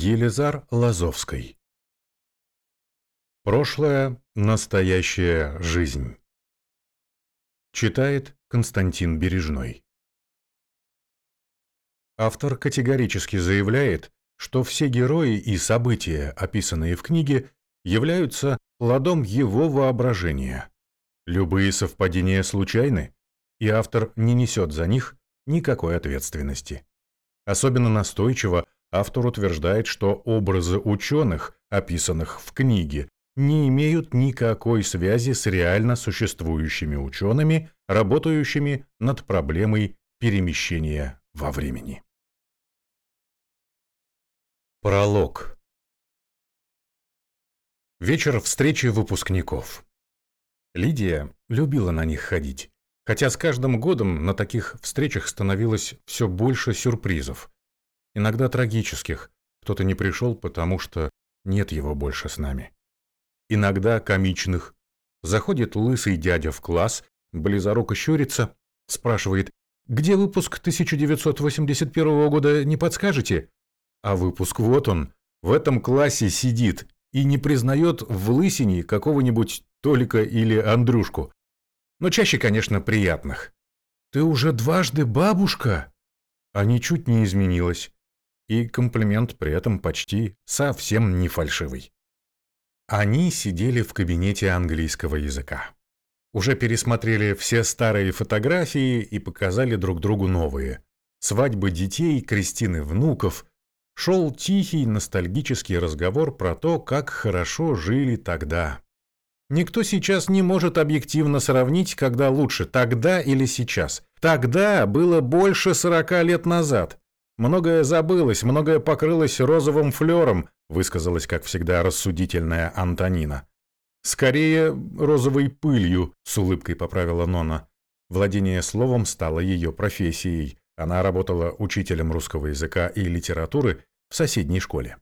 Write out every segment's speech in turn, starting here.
Елизар Лазовской Прошлое, настоящая жизнь Читает Константин Бережной Автор категорически заявляет, что все герои и события, описанные в книге, являются плодом его воображения. Любые совпадения случайны, и автор не несет за них никакой ответственности. Особенно настойчиво автор утверждает, что образы ученых, описанных в книге, не имеют никакой связи с реально существующими учеными, работающими над проблемой перемещения во времени. Пролог Вечер встречи выпускников. Лидия любила на них ходить, хотя с каждым годом на таких встречах становилось все больше сюрпризов. Иногда трагических. Кто-то не пришел, потому что нет его больше с нами. Иногда комичных. Заходит лысый дядя в класс, близоруко щурится, спрашивает, «Где выпуск 1981 года, не подскажете?» А выпуск вот он, в этом классе сидит и не признает в лысине какого-нибудь Толика или Андрюшку. Но чаще, конечно, приятных. «Ты уже дважды бабушка?» А ничуть не изменилась. И комплимент при этом почти совсем не фальшивый. Они сидели в кабинете английского языка. Уже пересмотрели все старые фотографии и показали друг другу новые. Свадьбы детей, крестины внуков, шел тихий ностальгический разговор про то, как хорошо жили тогда. Никто сейчас не может объективно сравнить, когда лучше, тогда или сейчас. Тогда было больше сорока лет назад. Многое забылось, многое покрылось розовым флером, высказалась, как всегда, рассудительная Антонина. Скорее, розовой пылью, с улыбкой поправила Нона. Владение словом стало ее профессией. Она работала учителем русского языка и литературы в соседней школе.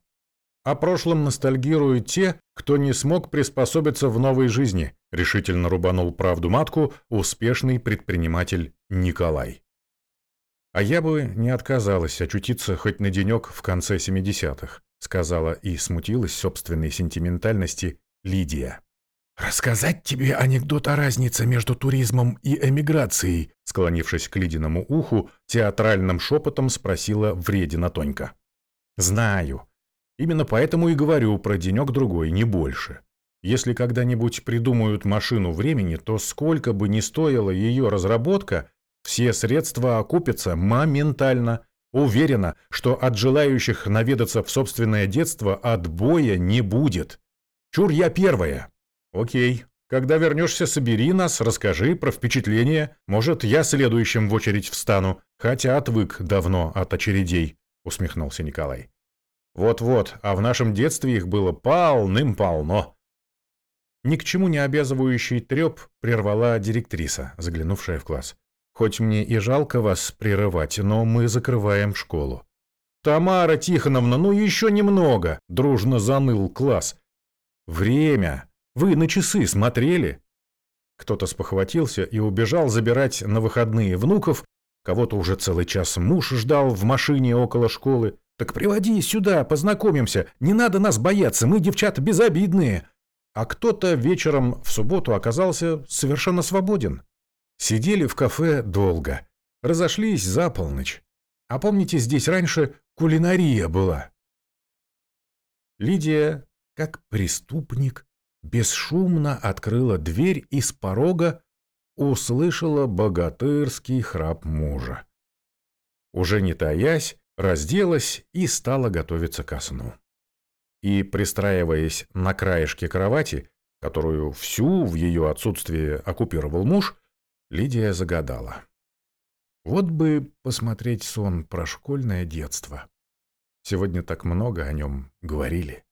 О прошлом ностальгируют те, кто не смог приспособиться в новой жизни, решительно рубанул правду матку успешный предприниматель Николай. А я бы не отказалась очутиться хоть на денек в конце 70-х, сказала и смутилась собственной сентиментальности Лидия. «Рассказать тебе анекдот о разнице между туризмом и эмиграцией?» Склонившись к Лидиному уху, театральным шепотом спросила вредина Тонька. Знаю. Именно поэтому и говорю про денек-другой, не больше. Если когда-нибудь придумают машину времени, то сколько бы ни стоила ее разработка, все средства окупятся моментально. Уверена, что от желающих наведаться в собственное детство отбоя не будет. Чур я первая. Окей. Когда вернешься, собери нас, расскажи про впечатления. Может, я следующим в очередь встану, хотя отвык давно от очередей усмехнулся Николай. Вот-вот, а в нашем детстве их было полным-полно. Ни к чему не обязывающий треп прервала директриса, заглянувшая в класс. Хоть мне и жалко вас прерывать, но мы закрываем школу. Тамара Тихоновна, ну еще немного, дружно заныл класс. Время. Вы на часы смотрели? Кто-то спохватился и убежал забирать на выходные внуков, Кого-то уже целый час муж ждал в машине около школы. Так приводи сюда, познакомимся. Не надо нас бояться, мы девчата безобидные. А кто-то вечером в субботу оказался совершенно свободен. Сидели в кафе долго. Разошлись за полночь. А помните, здесь раньше кулинария была? Лидия, как преступник, бесшумно открыла дверь из порога услышала богатырский храп мужа. Уже не таясь, разделась и стала готовиться ко сну. И, пристраиваясь на краешке кровати, которую всю в ее отсутствие оккупировал муж, Лидия загадала. Вот бы посмотреть сон про школьное детство. Сегодня так много о нем говорили.